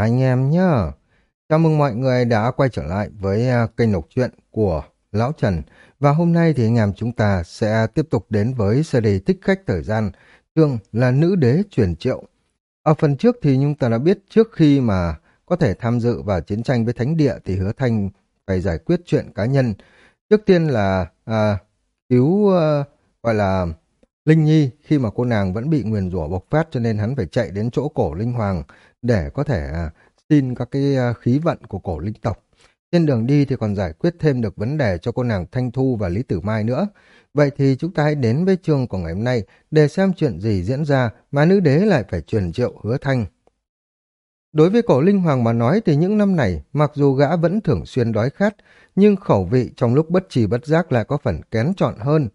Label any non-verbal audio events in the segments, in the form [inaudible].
anh em nhá. Chào mừng mọi người đã quay trở lại với à, kênh đọc truyện của Lão Trần. Và hôm nay thì anh em chúng ta sẽ tiếp tục đến với series tích khách thời gian, chương là nữ đế truyền triệu. Ở phần trước thì chúng ta đã biết trước khi mà có thể tham dự vào chiến tranh với Thánh Địa thì Hứa Thanh phải giải quyết chuyện cá nhân. Trước tiên là à, cứu à, gọi là Linh Nhi khi mà cô nàng vẫn bị nguyền rủa bộc phát cho nên hắn phải chạy đến chỗ cổ Linh Hoàng để có thể à, xin các cái à, khí vận của cổ linh tộc. Trên đường đi thì còn giải quyết thêm được vấn đề cho cô nàng Thanh Thu và Lý Tử Mai nữa. Vậy thì chúng ta hãy đến với chương của ngày hôm nay để xem chuyện gì diễn ra mà nữ đế lại phải truyền triệu hứa thanh. Đối với cổ linh hoàng mà nói thì những năm này, mặc dù gã vẫn thường xuyên đói khát, nhưng khẩu vị trong lúc bất trì bất giác lại có phần kén chọn hơn.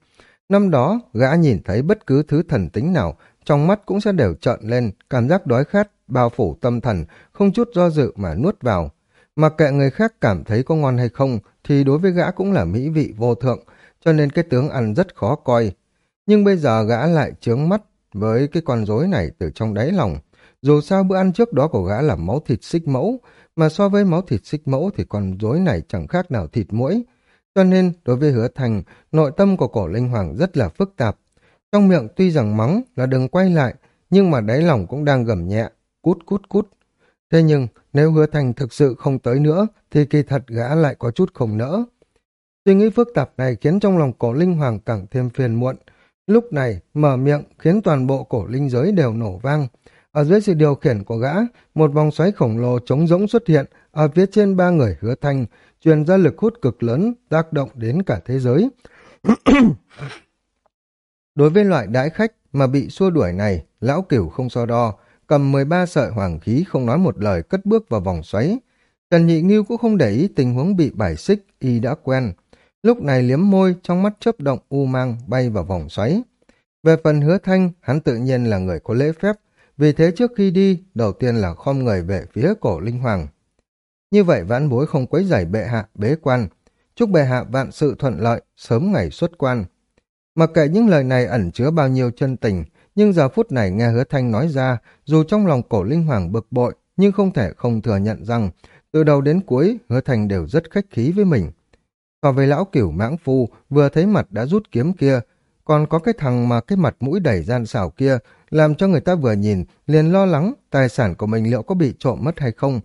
Năm đó, gã nhìn thấy bất cứ thứ thần tính nào, trong mắt cũng sẽ đều trợn lên, cảm giác đói khát, bao phủ tâm thần, không chút do dự mà nuốt vào. Mặc kệ người khác cảm thấy có ngon hay không, thì đối với gã cũng là mỹ vị vô thượng, cho nên cái tướng ăn rất khó coi. Nhưng bây giờ gã lại trướng mắt với cái con rối này từ trong đáy lòng. Dù sao bữa ăn trước đó của gã là máu thịt xích mẫu, mà so với máu thịt xích mẫu thì con rối này chẳng khác nào thịt mũi. Cho nên, đối với hứa thành, nội tâm của cổ linh hoàng rất là phức tạp. Trong miệng tuy rằng mắng là đừng quay lại, nhưng mà đáy lòng cũng đang gầm nhẹ, cút cút cút. Thế nhưng, nếu hứa thành thực sự không tới nữa, thì kỳ thật gã lại có chút không nỡ. Suy nghĩ phức tạp này khiến trong lòng cổ linh hoàng càng thêm phiền muộn. Lúc này, mở miệng khiến toàn bộ cổ linh giới đều nổ vang. Ở dưới sự điều khiển của gã, một vòng xoáy khổng lồ trống rỗng xuất hiện ở phía trên ba người hứa thanh, truyền ra lực hút cực lớn, tác động đến cả thế giới. [coughs] Đối với loại đãi khách mà bị xua đuổi này, lão cửu không so đo, cầm 13 sợi hoàng khí không nói một lời cất bước vào vòng xoáy. Trần Nhị Nghiêu cũng không để ý tình huống bị bài xích, y đã quen. Lúc này liếm môi, trong mắt chớp động u mang bay vào vòng xoáy. Về phần hứa thanh, hắn tự nhiên là người có lễ phép, vì thế trước khi đi, đầu tiên là khom người về phía cổ linh hoàng. Như vậy vãn bối không quấy rầy bệ hạ bế quan. Chúc bệ hạ vạn sự thuận lợi, sớm ngày xuất quan. Mặc kệ những lời này ẩn chứa bao nhiêu chân tình, nhưng giờ phút này nghe hứa thanh nói ra, dù trong lòng cổ linh hoàng bực bội, nhưng không thể không thừa nhận rằng, từ đầu đến cuối, hứa thanh đều rất khách khí với mình. Còn với lão cửu mãng phu, vừa thấy mặt đã rút kiếm kia, còn có cái thằng mà cái mặt mũi đầy gian xảo kia, làm cho người ta vừa nhìn, liền lo lắng tài sản của mình liệu có bị trộm mất hay không,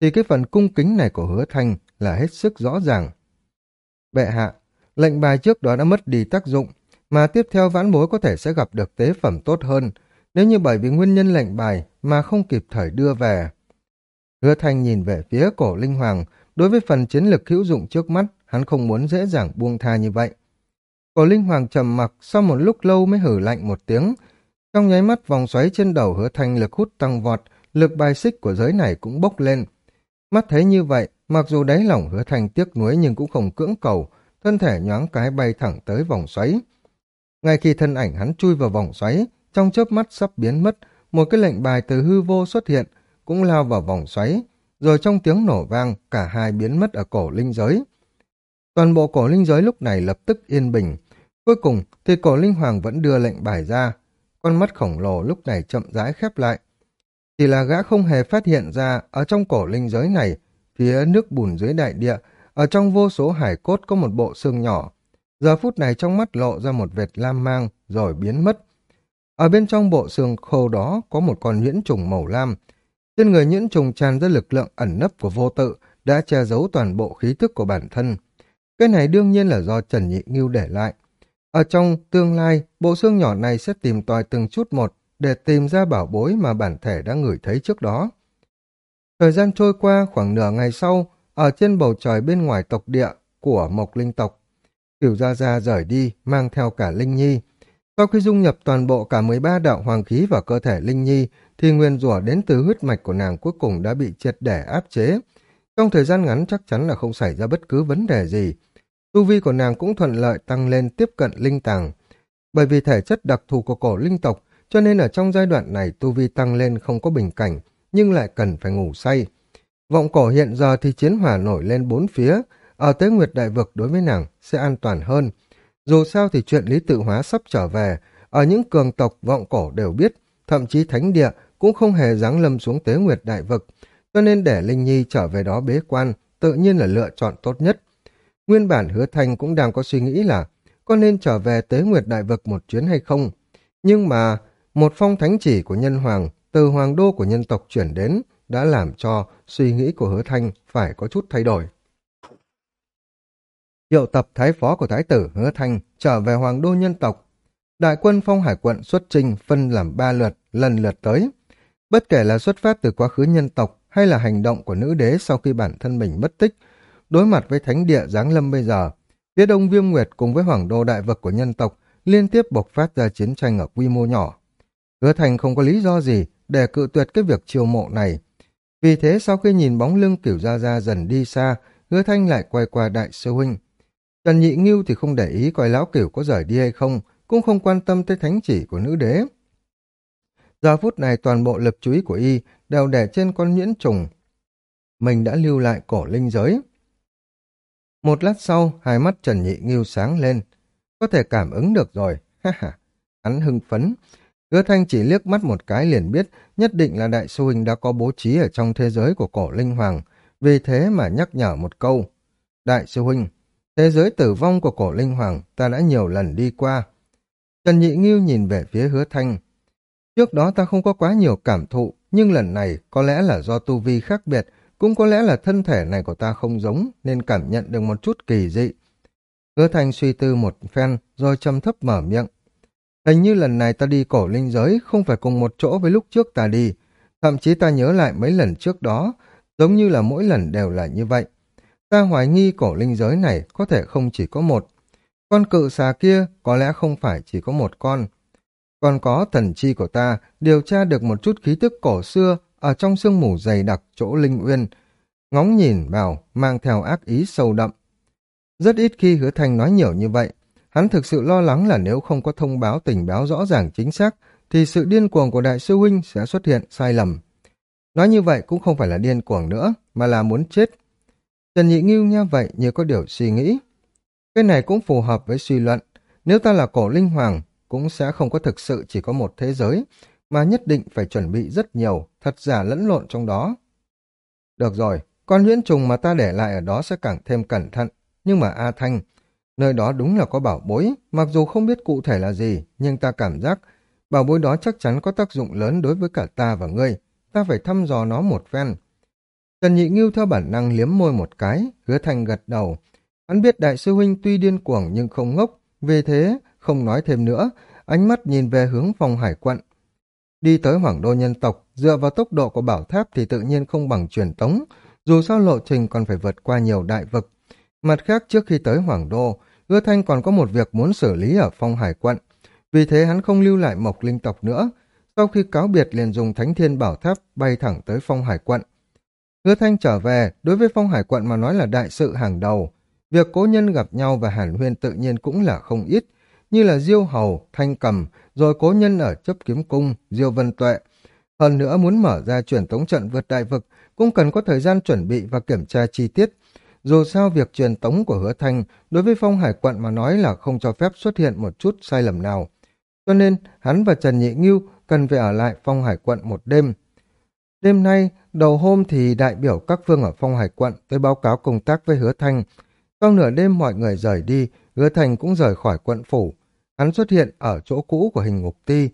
thì cái phần cung kính này của hứa thanh là hết sức rõ ràng. Bệ hạ, lệnh bài trước đó đã mất đi tác dụng, mà tiếp theo vãn bối có thể sẽ gặp được tế phẩm tốt hơn, nếu như bởi vì nguyên nhân lệnh bài mà không kịp thời đưa về. Hứa Thanh nhìn về phía cổ linh hoàng, đối với phần chiến lực hữu dụng trước mắt, hắn không muốn dễ dàng buông tha như vậy. Cổ linh hoàng trầm mặc sau một lúc lâu mới hử lạnh một tiếng. Trong nháy mắt vòng xoáy trên đầu hứa thanh lực hút tăng vọt, lực bài xích của giới này cũng bốc lên. Mắt thấy như vậy, mặc dù đáy lòng hứa thanh tiếc nuối nhưng cũng không cưỡng cầu, thân thể nhoáng cái bay thẳng tới vòng xoáy. Ngay khi thân ảnh hắn chui vào vòng xoáy, trong chớp mắt sắp biến mất, một cái lệnh bài từ hư vô xuất hiện, cũng lao vào vòng xoáy, rồi trong tiếng nổ vang, cả hai biến mất ở cổ linh giới. Toàn bộ cổ linh giới lúc này lập tức yên bình. Cuối cùng thì cổ linh hoàng vẫn đưa lệnh bài ra. Con mắt khổng lồ lúc này chậm rãi khép lại. Chỉ là gã không hề phát hiện ra ở trong cổ linh giới này, phía nước bùn dưới đại địa, ở trong vô số hải cốt có một bộ xương nhỏ. Giờ phút này trong mắt lộ ra một vệt lam mang rồi biến mất. Ở bên trong bộ xương khô đó có một con nhuyễn trùng màu lam. Trên người nhuyễn trùng tràn ra lực lượng ẩn nấp của vô tự đã che giấu toàn bộ khí thức của bản thân. Cái này đương nhiên là do Trần Nhị Ngưu để lại. Ở trong tương lai, bộ xương nhỏ này sẽ tìm tòi từng chút một để tìm ra bảo bối mà bản thể đã ngửi thấy trước đó. Thời gian trôi qua khoảng nửa ngày sau, ở trên bầu trời bên ngoài tộc địa của Mộc Linh tộc, Cửu Gia Gia rời đi, mang theo cả Linh Nhi. Sau khi dung nhập toàn bộ cả 13 đạo hoàng khí vào cơ thể Linh Nhi, thì nguyên rủa đến từ huyết mạch của nàng cuối cùng đã bị triệt để áp chế. Trong thời gian ngắn chắc chắn là không xảy ra bất cứ vấn đề gì. Tu vi của nàng cũng thuận lợi tăng lên tiếp cận linh tàng. Bởi vì thể chất đặc thù của cổ linh tộc, cho nên ở trong giai đoạn này tu vi tăng lên không có bình cảnh, nhưng lại cần phải ngủ say. Vọng cổ hiện giờ thì chiến hỏa nổi lên bốn phía, Ờ, ở Tế Nguyệt Đại Vực đối với nàng sẽ an toàn hơn. Dù sao thì chuyện lý tự hóa sắp trở về, ở những cường tộc vọng cổ đều biết, thậm chí thánh địa cũng không hề giáng lâm xuống Tế Nguyệt Đại Vực, cho nên để Linh Nhi trở về đó bế quan, tự nhiên là lựa chọn tốt nhất. Nguyên bản hứa thanh cũng đang có suy nghĩ là có nên trở về tế nguyệt đại vực một chuyến hay không. Nhưng mà một phong thánh chỉ của nhân hoàng từ hoàng đô của nhân tộc chuyển đến đã làm cho suy nghĩ của hứa thanh phải có chút thay đổi. Triệu tập thái phó của thái tử hứa thanh trở về hoàng đô nhân tộc. Đại quân phong hải quận xuất trình phân làm ba lượt, lần lượt tới. Bất kể là xuất phát từ quá khứ nhân tộc hay là hành động của nữ đế sau khi bản thân mình mất tích, đối mặt với thánh địa giáng lâm bây giờ, phía đông viêm nguyệt cùng với hoàng đô đại vực của nhân tộc liên tiếp bộc phát ra chiến tranh ở quy mô nhỏ. Hứa Thành không có lý do gì để cự tuyệt cái việc chiêu mộ này. Vì thế sau khi nhìn bóng lưng kiểu gia gia dần đi xa, hứa thanh lại quay qua đại sư huynh. Trần Nhị Nghiêu thì không để ý coi lão cửu có rời đi hay không, cũng không quan tâm tới thánh chỉ của nữ đế. Giờ phút này toàn bộ lực chú ý của y đều để trên con nhuyễn trùng. Mình đã lưu lại cổ linh giới. Một lát sau, hai mắt Trần Nhị Nghiêu sáng lên. Có thể cảm ứng được rồi, ha ha. Hắn hưng phấn. Hứa Thanh chỉ liếc mắt một cái liền biết nhất định là đại sư huynh đã có bố trí ở trong thế giới của cổ linh hoàng. Vì thế mà nhắc nhở một câu. Đại sư huynh, thế giới tử vong của cổ linh hoàng ta đã nhiều lần đi qua. Trần Nhị Nghiêu nhìn về phía hứa Thanh. Trước đó ta không có quá nhiều cảm thụ, nhưng lần này có lẽ là do tu vi khác biệt, cũng có lẽ là thân thể này của ta không giống, nên cảm nhận được một chút kỳ dị. Hứa Thanh suy tư một phen, rồi châm thấp mở miệng. Hình như lần này ta đi cổ linh giới không phải cùng một chỗ với lúc trước ta đi. Thậm chí ta nhớ lại mấy lần trước đó, giống như là mỗi lần đều là như vậy. Ta hoài nghi cổ linh giới này có thể không chỉ có một. Con cự xà kia có lẽ không phải chỉ có một con. Còn có thần chi của ta điều tra được một chút khí tức cổ xưa ở trong sương mù dày đặc chỗ linh uyên. Ngóng nhìn vào, mang theo ác ý sâu đậm. Rất ít khi hứa thành nói nhiều như vậy, Hắn thực sự lo lắng là nếu không có thông báo tình báo rõ ràng chính xác, thì sự điên cuồng của đại sư huynh sẽ xuất hiện sai lầm. Nói như vậy cũng không phải là điên cuồng nữa, mà là muốn chết. Trần Nhị Nghiêu nghe vậy như có điều suy nghĩ. Cái này cũng phù hợp với suy luận. Nếu ta là cổ linh hoàng, cũng sẽ không có thực sự chỉ có một thế giới, mà nhất định phải chuẩn bị rất nhiều, thật giả lẫn lộn trong đó. Được rồi, con huyễn trùng mà ta để lại ở đó sẽ càng thêm cẩn thận. Nhưng mà A Thanh, Nơi đó đúng là có bảo bối, mặc dù không biết cụ thể là gì, nhưng ta cảm giác bảo bối đó chắc chắn có tác dụng lớn đối với cả ta và ngươi. Ta phải thăm dò nó một phen. Trần Nhị Ngưu theo bản năng liếm môi một cái, hứa thành gật đầu. Hắn biết đại sư huynh tuy điên cuồng nhưng không ngốc, vì thế không nói thêm nữa, ánh mắt nhìn về hướng phòng hải quận. Đi tới hoàng đô nhân tộc, dựa vào tốc độ của bảo tháp thì tự nhiên không bằng truyền tống, dù sao lộ trình còn phải vượt qua nhiều đại vực. Mặt khác trước khi tới Hoàng Đô, Hứa Thanh còn có một việc muốn xử lý ở phong hải quận. Vì thế hắn không lưu lại mộc linh tộc nữa. Sau khi cáo biệt liền dùng thánh thiên bảo tháp bay thẳng tới phong hải quận. Hứa Thanh trở về, đối với phong hải quận mà nói là đại sự hàng đầu. Việc cố nhân gặp nhau và hàn huyên tự nhiên cũng là không ít, như là Diêu Hầu, Thanh Cầm, rồi cố nhân ở chấp kiếm cung, Diêu Vân Tuệ. Hơn nữa muốn mở ra chuyển tống trận vượt đại vực, cũng cần có thời gian chuẩn bị và kiểm tra chi tiết, dù sao việc truyền tống của hứa thanh đối với phong hải quận mà nói là không cho phép xuất hiện một chút sai lầm nào. Cho nên hắn và Trần Nhị Ngưu cần phải ở lại phong hải quận một đêm. Đêm nay, đầu hôm thì đại biểu các phương ở phong hải quận tới báo cáo công tác với hứa thanh. Sau nửa đêm mọi người rời đi, hứa thanh cũng rời khỏi quận phủ. Hắn xuất hiện ở chỗ cũ của hình ngục ti.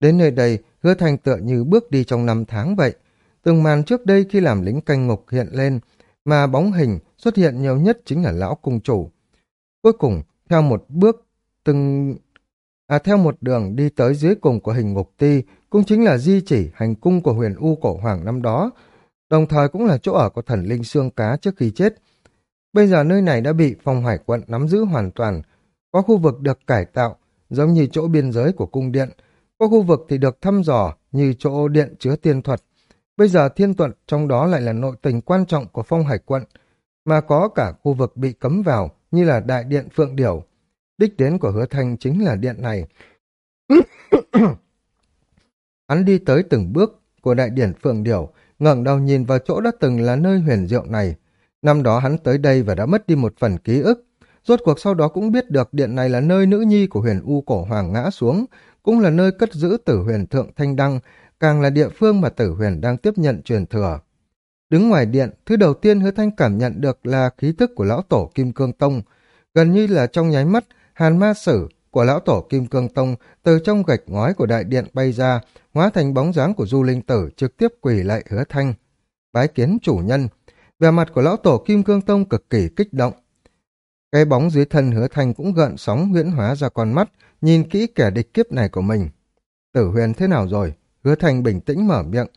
Đến nơi đây, hứa thanh tựa như bước đi trong năm tháng vậy. Từng màn trước đây khi làm lính canh ngục hiện lên, mà bóng hình xuất hiện nhiều nhất chính là lão cung chủ. Cuối cùng, theo một bước, từng... À, theo một đường đi tới dưới cùng của hình ngục ti, cũng chính là di chỉ hành cung của huyền U cổ hoàng năm đó, đồng thời cũng là chỗ ở của thần linh xương cá trước khi chết. Bây giờ nơi này đã bị phòng hải quận nắm giữ hoàn toàn, có khu vực được cải tạo, giống như chỗ biên giới của cung điện, có khu vực thì được thăm dò như chỗ điện chứa tiên thuật, Bây giờ thiên tuận trong đó lại là nội tình quan trọng của phong hải quận, mà có cả khu vực bị cấm vào như là đại điện Phượng Điểu. Đích đến của hứa thanh chính là điện này. [coughs] Hắn đi tới từng bước của đại điển Phượng Điểu, ngẩng đầu nhìn vào chỗ đã từng là nơi huyền diệu này. Năm đó hắn tới đây và đã mất đi một phần ký ức. Rốt cuộc sau đó cũng biết được điện này là nơi nữ nhi của huyền U cổ hoàng ngã xuống, cũng là nơi cất giữ tử huyền thượng thanh đăng, càng là địa phương mà tử huyền đang tiếp nhận truyền thừa. Đứng ngoài điện, thứ đầu tiên hứa thanh cảm nhận được là khí tức của lão tổ Kim Cương Tông. Gần như là trong nháy mắt, hàn ma sử của lão tổ Kim Cương Tông từ trong gạch ngói của đại điện bay ra, hóa thành bóng dáng của du linh tử trực tiếp quỳ lại hứa thanh. Bái kiến chủ nhân, vẻ mặt của lão tổ Kim Cương Tông cực kỳ kích động. Cái bóng dưới thân hứa thanh cũng gợn sóng huyễn hóa ra con mắt, nhìn kỹ kẻ địch kiếp này của mình. Tử huyền thế nào rồi? Hứa thanh bình tĩnh mở miệng.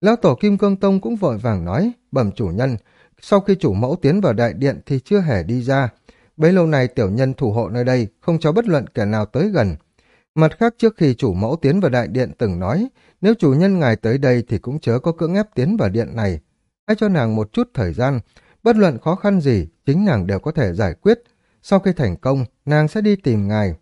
Lão tổ Kim Cương Tông cũng vội vàng nói, bẩm chủ nhân, sau khi chủ mẫu tiến vào đại điện thì chưa hề đi ra. Bấy lâu này tiểu nhân thủ hộ nơi đây, không cho bất luận kẻ nào tới gần. Mặt khác trước khi chủ mẫu tiến vào đại điện từng nói, nếu chủ nhân ngài tới đây thì cũng chớ có cưỡng ép tiến vào điện này. Hãy cho nàng một chút thời gian, bất luận khó khăn gì, chính nàng đều có thể giải quyết. Sau khi thành công, nàng sẽ đi tìm ngài.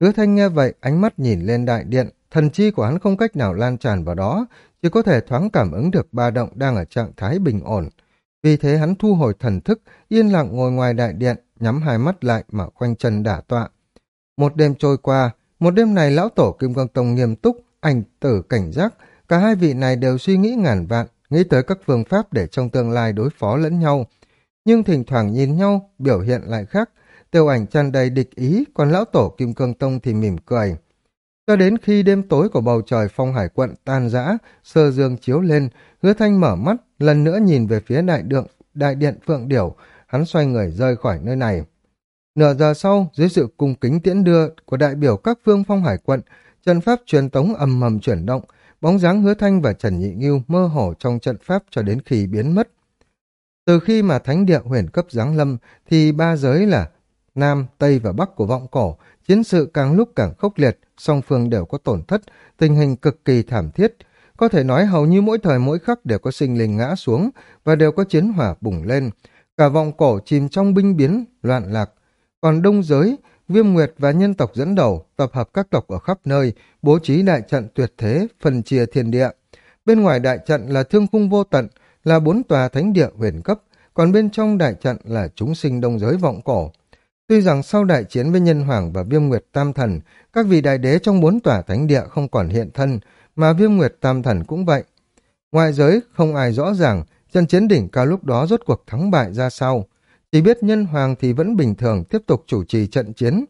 Hứa thanh nghe vậy, ánh mắt nhìn lên đại điện, thần chi của hắn không cách nào lan tràn vào đó, chỉ có thể thoáng cảm ứng được ba động đang ở trạng thái bình ổn. Vì thế hắn thu hồi thần thức, yên lặng ngồi ngoài đại điện, nhắm hai mắt lại mà khoanh chân đả tọa. Một đêm trôi qua, một đêm này lão tổ Kim Quang Tông nghiêm túc, ảnh tử cảnh giác, cả hai vị này đều suy nghĩ ngàn vạn, nghĩ tới các phương pháp để trong tương lai đối phó lẫn nhau. Nhưng thỉnh thoảng nhìn nhau, biểu hiện lại khác, tiêu ảnh tràn đầy địch ý, còn lão tổ Kim Cương Tông thì mỉm cười. Cho đến khi đêm tối của bầu trời phong hải quận tan rã, sơ dương chiếu lên, hứa thanh mở mắt, lần nữa nhìn về phía đại tượng, đại điện Phượng Điểu, hắn xoay người rời khỏi nơi này. Nửa giờ sau, dưới sự cung kính tiễn đưa của đại biểu các phương phong hải quận, trận pháp truyền tống ầm mầm chuyển động, bóng dáng hứa thanh và Trần Nhị Nghiêu mơ hồ trong trận pháp cho đến khi biến mất. Từ khi mà thánh địa huyền cấp giáng lâm, thì ba giới là Nam, Tây và Bắc của vọng cổ, chiến sự càng lúc càng khốc liệt, song phương đều có tổn thất, tình hình cực kỳ thảm thiết. Có thể nói hầu như mỗi thời mỗi khắc đều có sinh linh ngã xuống và đều có chiến hỏa bùng lên. Cả vọng cổ chìm trong binh biến, loạn lạc. Còn đông giới, Viêm Nguyệt và nhân tộc dẫn đầu, tập hợp các tộc ở khắp nơi, bố trí đại trận tuyệt thế, phân chia thiên địa. Bên ngoài đại trận là thương khung vô tận, là bốn tòa thánh địa huyền cấp, còn bên trong đại trận là chúng sinh đông giới vọng cổ. Tuy rằng sau đại chiến với Nhân Hoàng và Viêm Nguyệt Tam Thần, các vị đại đế trong bốn tòa thánh địa không còn hiện thân, mà Viêm Nguyệt Tam Thần cũng vậy. Ngoài giới, không ai rõ ràng trận chiến đỉnh cao lúc đó rốt cuộc thắng bại ra sao. Chỉ biết Nhân Hoàng thì vẫn bình thường tiếp tục chủ trì trận chiến.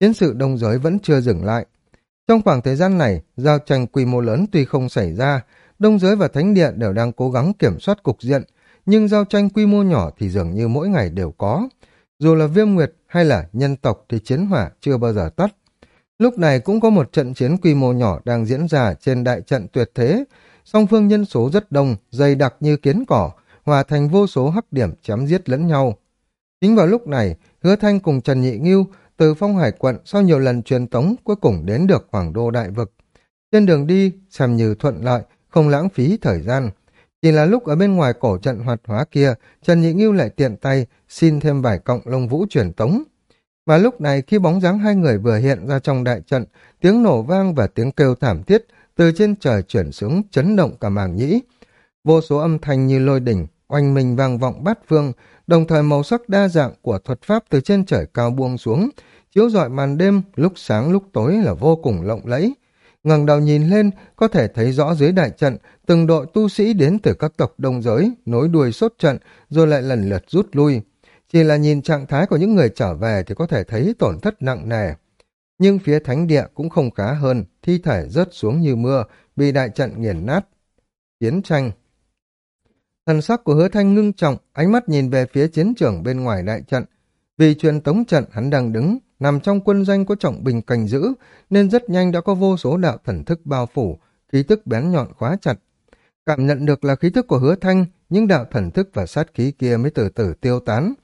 Chiến sự đông giới vẫn chưa dừng lại. Trong khoảng thời gian này, giao tranh quy mô lớn tuy không xảy ra, đông giới và thánh địa đều đang cố gắng kiểm soát cục diện, nhưng giao tranh quy mô nhỏ thì dường như mỗi ngày đều có. Dù là viêm nguyệt hay là nhân tộc thì chiến hỏa chưa bao giờ tắt. Lúc này cũng có một trận chiến quy mô nhỏ đang diễn ra trên đại trận tuyệt thế. Song phương nhân số rất đông, dày đặc như kiến cỏ, hòa thành vô số hắc điểm chém giết lẫn nhau. Chính vào lúc này, Hứa Thanh cùng Trần Nhị Nghiêu từ phong hải quận sau nhiều lần truyền tống cuối cùng đến được Hoàng Đô Đại Vực. Trên đường đi, xem như thuận lợi, không lãng phí thời gian. Chỉ là lúc ở bên ngoài cổ trận hoạt hóa kia, Trần Nhị Nghiêu lại tiện tay xin thêm vài cọng lông vũ truyền tống. Và lúc này khi bóng dáng hai người vừa hiện ra trong đại trận, tiếng nổ vang và tiếng kêu thảm thiết từ trên trời chuyển xuống chấn động cả màng nhĩ. Vô số âm thanh như lôi đỉnh, oanh minh vang vọng bát phương, đồng thời màu sắc đa dạng của thuật pháp từ trên trời cao buông xuống, chiếu rọi màn đêm, lúc sáng lúc tối là vô cùng lộng lẫy ngẩng đầu nhìn lên, có thể thấy rõ dưới đại trận, từng đội tu sĩ đến từ các tộc đông giới, nối đuôi sốt trận, rồi lại lần lượt rút lui. Chỉ là nhìn trạng thái của những người trở về thì có thể thấy tổn thất nặng nề. Nhưng phía thánh địa cũng không khá hơn, thi thể rớt xuống như mưa, bị đại trận nghiền nát. Chiến tranh Thần sắc của hứa thanh ngưng trọng, ánh mắt nhìn về phía chiến trường bên ngoài đại trận. Vì truyền tống trận hắn đang đứng, nằm trong quân danh có trọng bình Cành giữ, nên rất nhanh đã có vô số đạo thần thức bao phủ, khí tức bén nhọn khóa chặt. Cảm nhận được là khí thức của hứa thanh, những đạo thần thức và sát khí kia mới từ từ tiêu tán.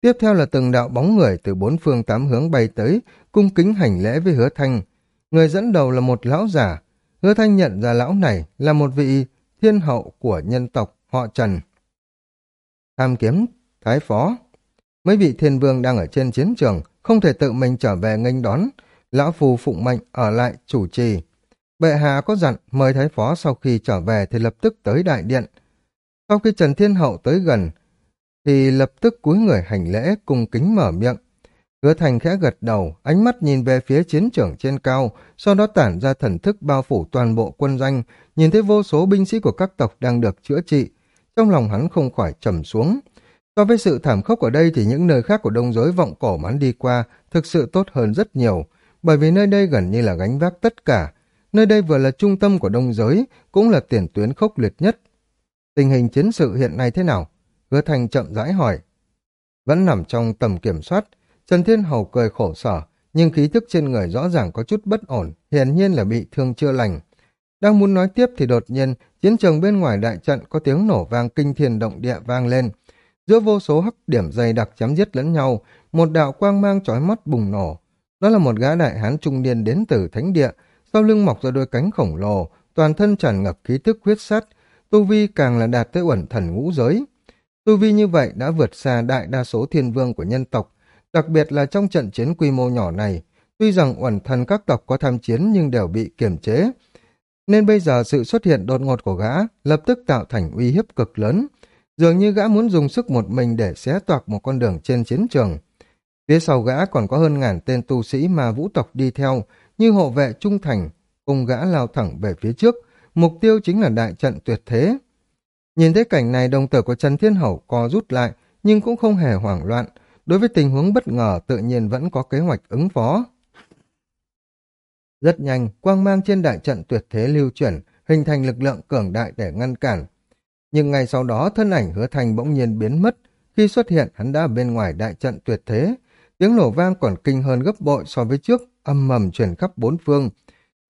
Tiếp theo là từng đạo bóng người từ bốn phương tám hướng bay tới, cung kính hành lễ với hứa thanh. Người dẫn đầu là một lão giả. Hứa thanh nhận ra lão này là một vị thiên hậu của nhân tộc họ Trần. Tham kiếm, thái phó. Mấy vị thiên vương đang ở trên chiến trường, không thể tự mình trở về nghênh đón. Lão Phù phụng mệnh ở lại chủ trì. Bệ hạ có dặn mời thái phó sau khi trở về thì lập tức tới đại điện. Sau khi Trần Thiên Hậu tới gần, thì lập tức cúi người hành lễ cùng kính mở miệng. Hứa thành khẽ gật đầu, ánh mắt nhìn về phía chiến trường trên cao, sau đó tản ra thần thức bao phủ toàn bộ quân danh, nhìn thấy vô số binh sĩ của các tộc đang được chữa trị. trong lòng hắn không khỏi trầm xuống. So với sự thảm khốc ở đây thì những nơi khác của đông giới vọng cổ hắn đi qua thực sự tốt hơn rất nhiều, bởi vì nơi đây gần như là gánh vác tất cả. Nơi đây vừa là trung tâm của đông giới, cũng là tiền tuyến khốc liệt nhất. Tình hình chiến sự hiện nay thế nào? Hứa Thành chậm rãi hỏi. Vẫn nằm trong tầm kiểm soát, Trần Thiên Hầu cười khổ sở, nhưng khí thức trên người rõ ràng có chút bất ổn, hiển nhiên là bị thương chưa lành. Đang muốn nói tiếp thì đột nhiên, chiến trường bên ngoài đại trận có tiếng nổ vang kinh thiên động địa vang lên. Giữa vô số hắc điểm dày đặc chém giết lẫn nhau, một đạo quang mang chói mắt bùng nổ. Đó là một gã đại hán trung niên đến từ thánh địa, sau lưng mọc ra đôi cánh khổng lồ, toàn thân tràn ngập khí tức huyết sắt, tu vi càng là đạt tới uẩn thần ngũ giới. Tu vi như vậy đã vượt xa đại đa số thiên vương của nhân tộc, đặc biệt là trong trận chiến quy mô nhỏ này. Tuy rằng uẩn thần các tộc có tham chiến nhưng đều bị kiềm chế, nên bây giờ sự xuất hiện đột ngột của gã lập tức tạo thành uy hiếp cực lớn. Dường như gã muốn dùng sức một mình để xé toạc một con đường trên chiến trường. Phía sau gã còn có hơn ngàn tên tu sĩ mà vũ tộc đi theo, như hộ vệ trung thành, cùng gã lao thẳng về phía trước, mục tiêu chính là đại trận tuyệt thế. Nhìn thấy cảnh này đồng tử của Trần Thiên Hậu co rút lại, nhưng cũng không hề hoảng loạn, đối với tình huống bất ngờ tự nhiên vẫn có kế hoạch ứng phó. Rất nhanh, quang mang trên đại trận tuyệt thế lưu chuyển, hình thành lực lượng cường đại để ngăn cản. Nhưng ngày sau đó thân ảnh hứa thành bỗng nhiên biến mất, khi xuất hiện hắn đã ở bên ngoài đại trận tuyệt thế. Tiếng nổ vang còn kinh hơn gấp bội so với trước, âm mầm truyền khắp bốn phương.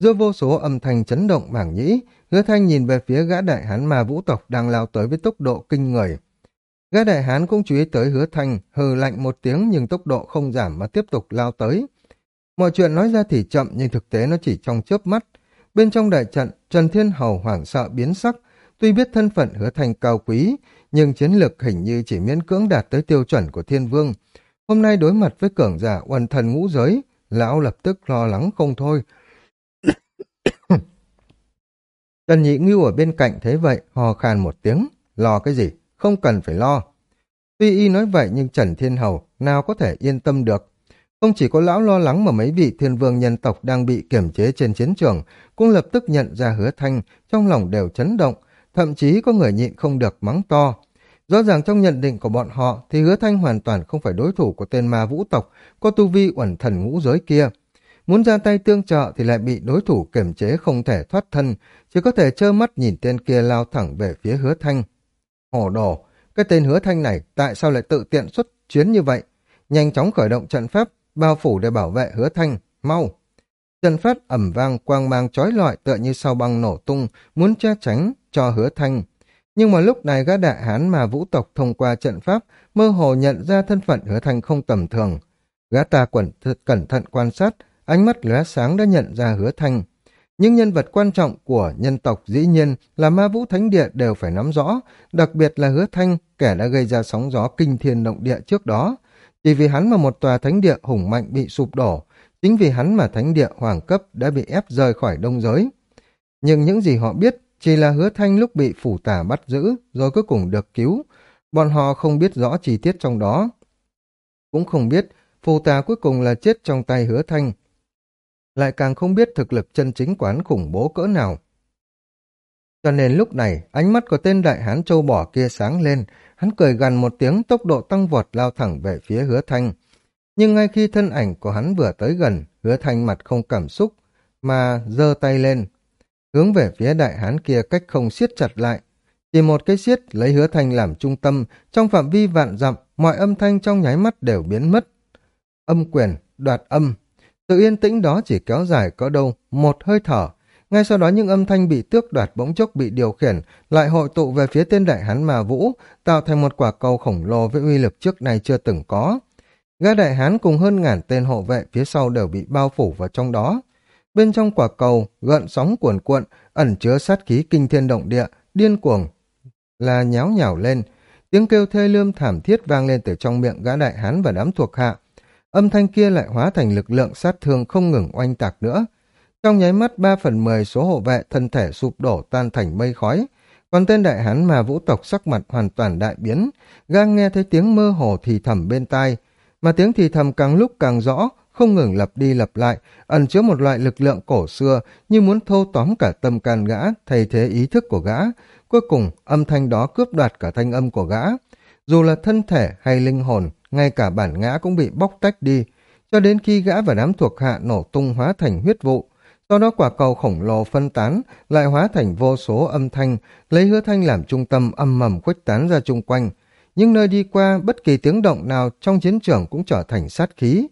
Giữa vô số âm thanh chấn động mảng nhĩ, hứa thanh nhìn về phía gã đại hán ma vũ tộc đang lao tới với tốc độ kinh người. Gã đại hán cũng chú ý tới hứa thanh, hừ lạnh một tiếng nhưng tốc độ không giảm mà tiếp tục lao tới. Mọi chuyện nói ra thì chậm nhưng thực tế nó chỉ trong chớp mắt. Bên trong đại trận, Trần Thiên Hầu hoảng sợ biến sắc, tuy biết thân phận hứa thanh cao quý, nhưng chiến lược hình như chỉ miễn cưỡng đạt tới tiêu chuẩn của thiên vương. Hôm nay đối mặt với cường giả uẩn thần ngũ giới, lão lập tức lo lắng không thôi. Trần Nhị Ngưu ở bên cạnh thấy vậy, hò khan một tiếng, lo cái gì, không cần phải lo. Tuy y nói vậy nhưng Trần Thiên Hầu nào có thể yên tâm được. Không chỉ có lão lo lắng mà mấy vị thiên vương nhân tộc đang bị kiểm chế trên chiến trường, cũng lập tức nhận ra hứa thanh, trong lòng đều chấn động, thậm chí có người nhịn không được mắng to. Rõ ràng trong nhận định của bọn họ thì hứa thanh hoàn toàn không phải đối thủ của tên ma vũ tộc, có tu vi uẩn thần ngũ giới kia. Muốn ra tay tương trợ thì lại bị đối thủ kiểm chế không thể thoát thân, chỉ có thể trơ mắt nhìn tên kia lao thẳng về phía hứa thanh. Hồ đồ, cái tên hứa thanh này tại sao lại tự tiện xuất chuyến như vậy? Nhanh chóng khởi động trận pháp, bao phủ để bảo vệ hứa thanh, mau. Trận phát ẩm vang quang mang trói lọi tựa như sao băng nổ tung, muốn che tránh cho hứa thanh. Nhưng mà lúc này gã đại hán mà vũ tộc thông qua trận pháp mơ hồ nhận ra thân phận hứa thanh không tầm thường. Gã ta quẩn cẩn thận quan sát, ánh mắt lóe sáng đã nhận ra hứa thanh. Những nhân vật quan trọng của nhân tộc dĩ nhiên là ma vũ thánh địa đều phải nắm rõ, đặc biệt là hứa thanh, kẻ đã gây ra sóng gió kinh thiên động địa trước đó. Chỉ vì hắn mà một tòa thánh địa hùng mạnh bị sụp đổ, chính vì hắn mà thánh địa hoàng cấp đã bị ép rời khỏi đông giới. Nhưng những gì họ biết chỉ là hứa thanh lúc bị phủ tả bắt giữ rồi cuối cùng được cứu. Bọn họ không biết rõ chi tiết trong đó. Cũng không biết phù tà cuối cùng là chết trong tay hứa thanh. Lại càng không biết thực lực chân chính quán khủng bố cỡ nào. Cho nên lúc này, ánh mắt của tên đại hán châu bò kia sáng lên, hắn cười gần một tiếng tốc độ tăng vọt lao thẳng về phía hứa thanh. Nhưng ngay khi thân ảnh của hắn vừa tới gần, hứa thanh mặt không cảm xúc, mà giơ tay lên, hướng về phía đại hán kia cách không siết chặt lại. Chỉ một cái siết lấy hứa thanh làm trung tâm, trong phạm vi vạn dặm, mọi âm thanh trong nháy mắt đều biến mất. Âm quyền, đoạt âm. Sự yên tĩnh đó chỉ kéo dài có đâu, một hơi thở. Ngay sau đó những âm thanh bị tước đoạt bỗng chốc bị điều khiển, lại hội tụ về phía tên đại hán mà vũ, tạo thành một quả cầu khổng lồ với uy lực trước này chưa từng có. Gã đại hán cùng hơn ngàn tên hộ vệ phía sau đều bị bao phủ vào trong đó. Bên trong quả cầu, gợn sóng cuồn cuộn, ẩn chứa sát khí kinh thiên động địa, điên cuồng, là nháo nhào lên. Tiếng kêu thê lương thảm thiết vang lên từ trong miệng gã đại hán và đám thuộc hạ. Âm thanh kia lại hóa thành lực lượng sát thương không ngừng oanh tạc nữa. Trong nháy mắt ba phần mười số hộ vệ thân thể sụp đổ tan thành mây khói, còn tên đại hán mà vũ tộc sắc mặt hoàn toàn đại biến, gang nghe thấy tiếng mơ hồ thì thầm bên tai, mà tiếng thì thầm càng lúc càng rõ, không ngừng lặp đi lặp lại, ẩn chứa một loại lực lượng cổ xưa như muốn thâu tóm cả tâm can gã, thay thế ý thức của gã. Cuối cùng, âm thanh đó cướp đoạt cả thanh âm của gã. Dù là thân thể hay linh hồn, ngay cả bản ngã cũng bị bóc tách đi, cho đến khi gã và đám thuộc hạ nổ tung hóa thành huyết vụ. Sau đó quả cầu khổng lồ phân tán, lại hóa thành vô số âm thanh, lấy hứa thanh làm trung tâm âm mầm khuếch tán ra chung quanh. Nhưng nơi đi qua, bất kỳ tiếng động nào trong chiến trường cũng trở thành sát khí.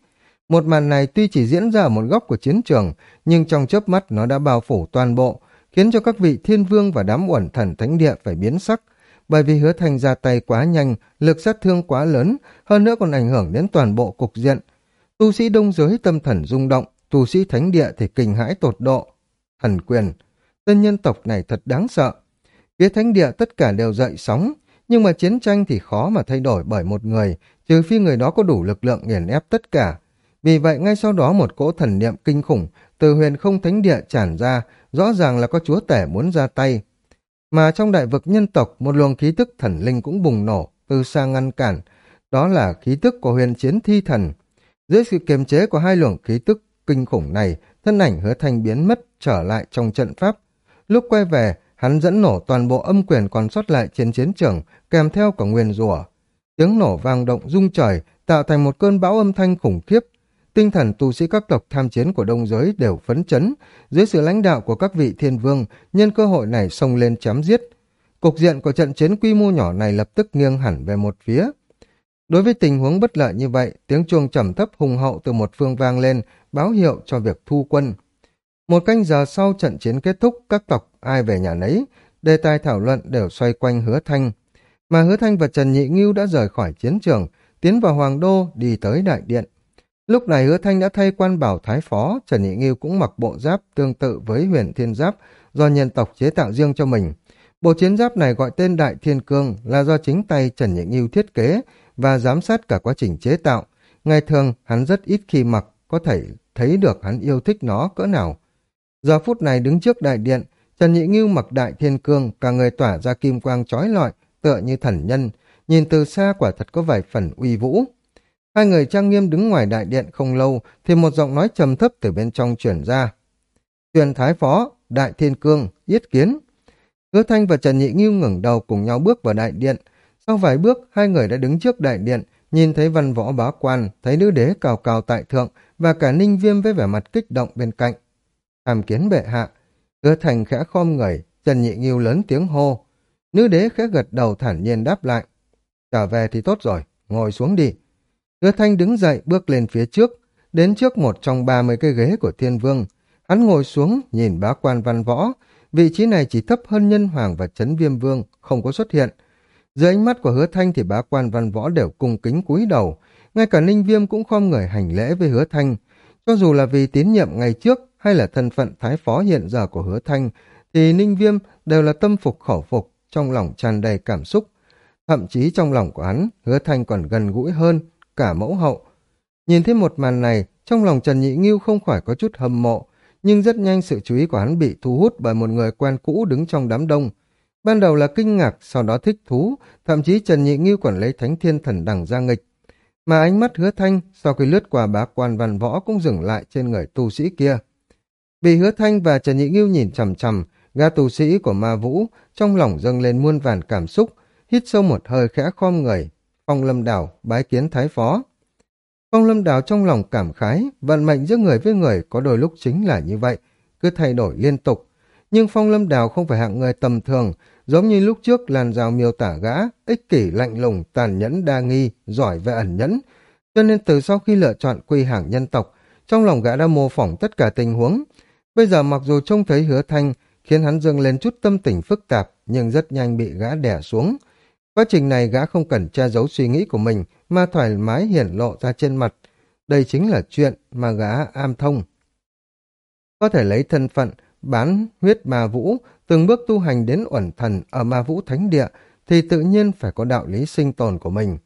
Một màn này tuy chỉ diễn ra ở một góc của chiến trường, nhưng trong chớp mắt nó đã bao phủ toàn bộ, khiến cho các vị thiên vương và đám uẩn thần thánh địa phải biến sắc. Bởi vì hứa thành ra tay quá nhanh, lực sát thương quá lớn, hơn nữa còn ảnh hưởng đến toàn bộ cục diện. Tu sĩ đông giới tâm thần rung động, tu sĩ thánh địa thì kinh hãi tột độ. Thần quyền, tên nhân tộc này thật đáng sợ. Phía thánh địa tất cả đều dậy sóng, nhưng mà chiến tranh thì khó mà thay đổi bởi một người, trừ phi người đó có đủ lực lượng nghiền ép tất cả. Vì vậy ngay sau đó một cỗ thần niệm kinh khủng từ huyền không thánh địa tràn ra, rõ ràng là có chúa tể muốn ra tay. Mà trong đại vực nhân tộc, một luồng khí tức thần linh cũng bùng nổ, từ xa ngăn cản. Đó là khí tức của huyền chiến thi thần. Dưới sự kiềm chế của hai luồng khí tức kinh khủng này, thân ảnh hứa thanh biến mất trở lại trong trận pháp. Lúc quay về, hắn dẫn nổ toàn bộ âm quyền còn sót lại trên chiến trường, kèm theo cả nguyên rủa. Tiếng nổ vang động rung trời, tạo thành một cơn bão âm thanh khủng khiếp. Tinh thần tu sĩ các tộc tham chiến của đông giới đều phấn chấn, dưới sự lãnh đạo của các vị thiên vương, nhân cơ hội này xông lên chém giết. Cục diện của trận chiến quy mô nhỏ này lập tức nghiêng hẳn về một phía. Đối với tình huống bất lợi như vậy, tiếng chuông trầm thấp hùng hậu từ một phương vang lên, báo hiệu cho việc thu quân. Một canh giờ sau trận chiến kết thúc, các tộc ai về nhà nấy, đề tài thảo luận đều xoay quanh hứa thanh. Mà hứa thanh và Trần Nhị Ngưu đã rời khỏi chiến trường, tiến vào Hoàng Đô, đi tới đại điện. Lúc này hứa thanh đã thay quan bảo thái phó, Trần Nhị nghiêu cũng mặc bộ giáp tương tự với huyền thiên giáp do nhân tộc chế tạo riêng cho mình. Bộ chiến giáp này gọi tên Đại Thiên Cương là do chính tay Trần Nhị nghiêu thiết kế và giám sát cả quá trình chế tạo. Ngày thường hắn rất ít khi mặc, có thể thấy được hắn yêu thích nó cỡ nào. Giờ phút này đứng trước đại điện, Trần Nhị nghiêu mặc Đại Thiên Cương, cả người tỏa ra kim quang trói lọi, tựa như thần nhân, nhìn từ xa quả thật có vài phần uy vũ. Hai người trang nghiêm đứng ngoài đại điện không lâu, thì một giọng nói trầm thấp từ bên trong chuyển ra. Truyền Thái Phó, Đại Thiên Cương, Yết Kiến. Hứa Thanh và Trần Nhị Nghiêu ngẩng đầu cùng nhau bước vào đại điện. Sau vài bước, hai người đã đứng trước đại điện, nhìn thấy văn võ bá quan, thấy nữ đế cào cào tại thượng và cả ninh viêm với vẻ mặt kích động bên cạnh. Hàm kiến bệ hạ, hứa thành khẽ khom người, Trần Nhị Nghiêu lớn tiếng hô. Nữ đế khẽ gật đầu thản nhiên đáp lại. Trở về thì tốt rồi, ngồi xuống đi. Hứa Thanh đứng dậy bước lên phía trước, đến trước một trong ba mươi cái ghế của thiên vương. Hắn ngồi xuống nhìn bá quan văn võ, vị trí này chỉ thấp hơn nhân hoàng và chấn viêm vương, không có xuất hiện. Dưới ánh mắt của hứa thanh thì bá quan văn võ đều cung kính cúi đầu, ngay cả ninh viêm cũng không người hành lễ với hứa thanh. Cho dù là vì tín nhiệm ngày trước hay là thân phận thái phó hiện giờ của hứa thanh, thì ninh viêm đều là tâm phục khẩu phục, trong lòng tràn đầy cảm xúc. Thậm chí trong lòng của hắn, hứa thanh còn gần gũi hơn, cả mẫu hậu. Nhìn thấy một màn này, trong lòng Trần Nhị Nghiêu không khỏi có chút hâm mộ, nhưng rất nhanh sự chú ý của hắn bị thu hút bởi một người quen cũ đứng trong đám đông. Ban đầu là kinh ngạc, sau đó thích thú, thậm chí Trần Nhị Nghiêu còn lấy thánh thiên thần đằng ra nghịch. Mà ánh mắt hứa thanh sau khi lướt qua bá quan văn võ cũng dừng lại trên người tu sĩ kia. Vì hứa thanh và Trần Nhị Nghiêu nhìn chằm chằm, gã tu sĩ của ma vũ trong lòng dâng lên muôn vàn cảm xúc, hít sâu một hơi khẽ khom người, Phong Lâm Đảo bái kiến Thái Phó. Phong Lâm Đảo trong lòng cảm khái, vận mệnh giữa người với người có đôi lúc chính là như vậy, cứ thay đổi liên tục. Nhưng Phong Lâm Đảo không phải hạng người tầm thường, giống như lúc trước làn rào miêu tả gã, ích kỷ lạnh lùng, tàn nhẫn đa nghi, giỏi về ẩn nhẫn. Cho nên từ sau khi lựa chọn quy hàng nhân tộc, trong lòng gã đã mô phỏng tất cả tình huống. Bây giờ mặc dù trông thấy hứa thanh, khiến hắn dâng lên chút tâm tình phức tạp, nhưng rất nhanh bị gã đẻ xuống. Quá trình này gã không cần che giấu suy nghĩ của mình mà thoải mái hiển lộ ra trên mặt. Đây chính là chuyện mà gã am thông. Có thể lấy thân phận, bán huyết ma vũ, từng bước tu hành đến uẩn thần ở ma vũ thánh địa thì tự nhiên phải có đạo lý sinh tồn của mình.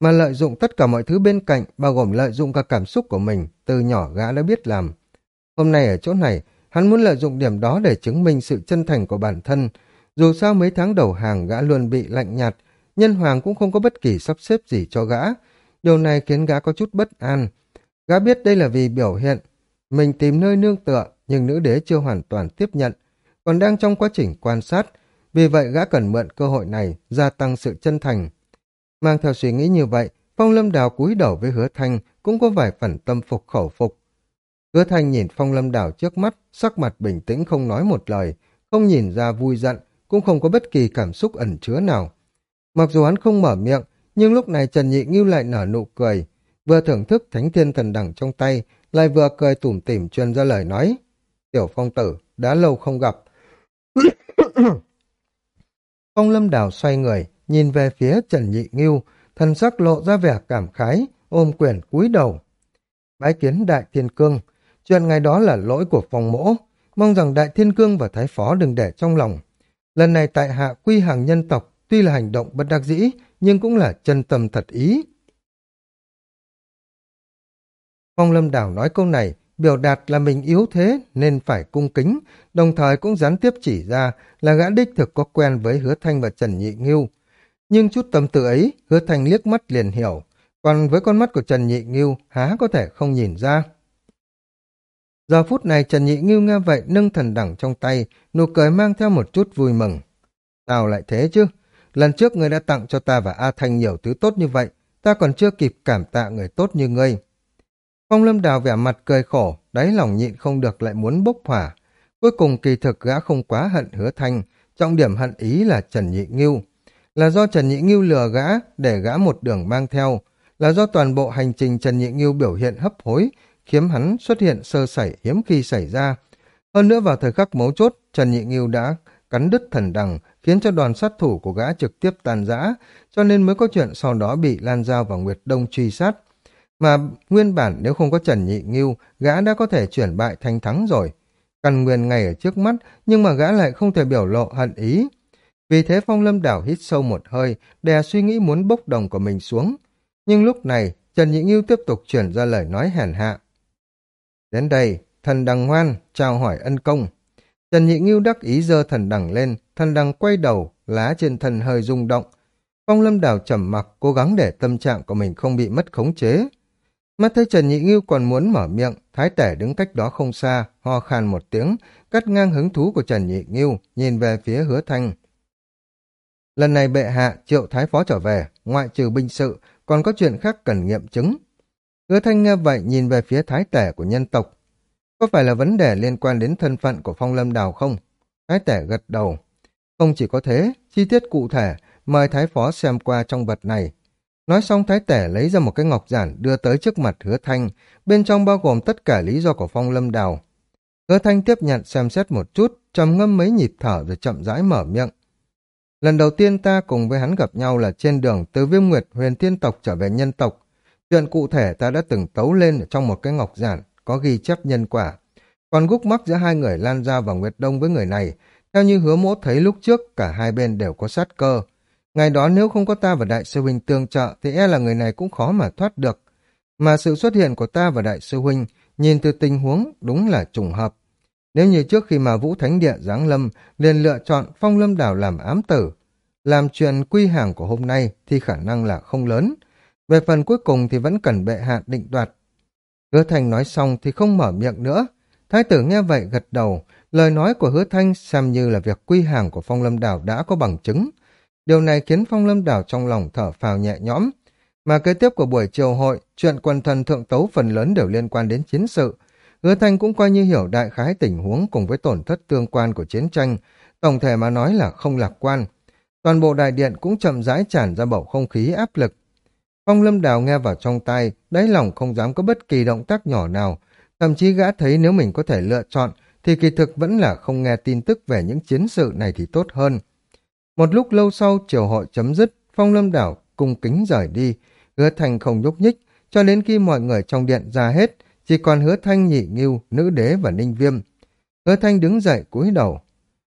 Mà lợi dụng tất cả mọi thứ bên cạnh, bao gồm lợi dụng cả cảm xúc của mình, từ nhỏ gã đã biết làm. Hôm nay ở chỗ này, hắn muốn lợi dụng điểm đó để chứng minh sự chân thành của bản thân, dù sao mấy tháng đầu hàng gã luôn bị lạnh nhạt, nhân hoàng cũng không có bất kỳ sắp xếp gì cho gã. Điều này khiến gã có chút bất an. Gã biết đây là vì biểu hiện. Mình tìm nơi nương tựa, nhưng nữ đế chưa hoàn toàn tiếp nhận, còn đang trong quá trình quan sát, vì vậy gã cần mượn cơ hội này gia tăng sự chân thành. Mang theo suy nghĩ như vậy, Phong Lâm Đào cúi đầu với Hứa Thanh cũng có vài phần tâm phục khẩu phục. Hứa Thanh nhìn Phong Lâm Đào trước mắt, sắc mặt bình tĩnh không nói một lời, không nhìn ra vui giận, cũng không có bất kỳ cảm xúc ẩn chứa nào. Mặc dù hắn không mở miệng, nhưng lúc này Trần Nhị Ngưu lại nở nụ cười, vừa thưởng thức thánh thiên thần đẳng trong tay, lại vừa cười tủm tỉm truyền ra lời nói. Tiểu phong tử, đã lâu không gặp. [coughs] phong lâm đào xoay người, nhìn về phía Trần Nhị Ngưu, thần sắc lộ ra vẻ cảm khái, ôm quyền cúi đầu. Bái kiến Đại Thiên Cương, chuyện ngày đó là lỗi của phong mỗ, mong rằng Đại Thiên Cương và Thái Phó đừng để trong lòng. Lần này tại hạ quy hàng nhân tộc, tuy là hành động bất đắc dĩ, nhưng cũng là chân tâm thật ý. Phong Lâm Đảo nói câu này, biểu đạt là mình yếu thế nên phải cung kính, đồng thời cũng gián tiếp chỉ ra là gã đích thực có quen với Hứa Thanh và Trần Nhị Ngưu. Nhưng chút tâm tư ấy, Hứa Thanh liếc mắt liền hiểu, còn với con mắt của Trần Nhị Ngưu há có thể không nhìn ra. Giờ phút này Trần Nhị Ngưu nghe vậy nâng thần đẳng trong tay, nụ cười mang theo một chút vui mừng. Sao lại thế chứ? Lần trước ngươi đã tặng cho ta và A Thanh nhiều thứ tốt như vậy, ta còn chưa kịp cảm tạ người tốt như ngươi. Phong lâm đào vẻ mặt cười khổ, đáy lòng nhịn không được lại muốn bốc hỏa. Cuối cùng kỳ thực gã không quá hận hứa thanh, trọng điểm hận ý là Trần Nhị Ngưu. Là do Trần Nhị Ngưu lừa gã để gã một đường mang theo, là do toàn bộ hành trình Trần Nhị Ngưu biểu hiện hấp hối, khiến hắn xuất hiện sơ sẩy hiếm khi xảy ra. Hơn nữa vào thời khắc mấu chốt, Trần Nhị nghiêu đã cắn đứt thần đằng, khiến cho đoàn sát thủ của gã trực tiếp tàn rã, cho nên mới có chuyện sau đó bị Lan Giao và Nguyệt Đông truy sát. Mà nguyên bản nếu không có Trần Nhị nghiêu gã đã có thể chuyển bại thành thắng rồi. Căn nguyên ngay ở trước mắt, nhưng mà gã lại không thể biểu lộ hận ý. Vì thế Phong Lâm Đảo hít sâu một hơi, đè suy nghĩ muốn bốc đồng của mình xuống. Nhưng lúc này, Trần Nhị nghiêu tiếp tục chuyển ra lời nói hèn hạ. Đến đây, thần đằng ngoan, chào hỏi ân công. Trần Nhị Ngưu đắc ý giơ thần đằng lên, thần đằng quay đầu, lá trên thân hơi rung động. Phong Lâm đào trầm mặc, cố gắng để tâm trạng của mình không bị mất khống chế. Mắt thấy Trần Nhị Ngưu còn muốn mở miệng, thái tể đứng cách đó không xa, ho khan một tiếng, cắt ngang hứng thú của Trần Nhị Ngưu, nhìn về phía hứa thanh. Lần này bệ hạ triệu thái phó trở về, ngoại trừ binh sự, còn có chuyện khác cần nghiệm chứng. Hứa thanh nghe vậy nhìn về phía thái tể của nhân tộc. Có phải là vấn đề liên quan đến thân phận của phong lâm đào không? Thái tể gật đầu. Không chỉ có thế, chi tiết cụ thể, mời thái phó xem qua trong vật này, Nói xong thái tể lấy ra một cái ngọc giản đưa tới trước mặt hứa thanh, bên trong bao gồm tất cả lý do của phong lâm đào. Hứa thanh tiếp nhận xem xét một chút, trầm ngâm mấy nhịp thở rồi chậm rãi mở miệng. Lần đầu tiên ta cùng với hắn gặp nhau là trên đường từ viêm nguyệt huyền thiên tộc trở về nhân tộc. Chuyện cụ thể ta đã từng tấu lên ở trong một cái ngọc giản, có ghi chép nhân quả. Còn gúc mắc giữa hai người Lan Gia và Nguyệt Đông với người này, theo như hứa mỗ thấy lúc trước, cả hai bên đều có sát cơ. Ngày đó nếu không có ta và đại sư huynh tương trợ thì e là người này cũng khó mà thoát được. Mà sự xuất hiện của ta và đại sư huynh nhìn từ tình huống đúng là trùng hợp. Nếu như trước khi mà Vũ Thánh Địa giáng lâm liền lựa chọn phong lâm đảo làm ám tử, làm chuyện quy hàng của hôm nay thì khả năng là không lớn. Về phần cuối cùng thì vẫn cần bệ hạ định đoạt. Hứa Thành nói xong thì không mở miệng nữa. Thái tử nghe vậy gật đầu, lời nói của hứa Thanh xem như là việc quy hàng của phong lâm đảo đã có bằng chứng. Điều này khiến Phong Lâm Đảo trong lòng thở phào nhẹ nhõm. Mà kế tiếp của buổi chiều hội, chuyện quần thần thượng tấu phần lớn đều liên quan đến chiến sự. Hứa Thanh cũng coi như hiểu đại khái tình huống cùng với tổn thất tương quan của chiến tranh. Tổng thể mà nói là không lạc quan. Toàn bộ đại điện cũng chậm rãi tràn ra bầu không khí áp lực. Phong Lâm Đào nghe vào trong tay, đáy lòng không dám có bất kỳ động tác nhỏ nào. Thậm chí gã thấy nếu mình có thể lựa chọn, thì kỳ thực vẫn là không nghe tin tức về những chiến sự này thì tốt hơn. Một lúc lâu sau triều hội chấm dứt, phong lâm đảo cung kính rời đi, hứa thanh không nhúc nhích, cho đến khi mọi người trong điện ra hết, chỉ còn hứa thanh nhị nghiêu, nữ đế và ninh viêm. Hứa thanh đứng dậy cúi đầu.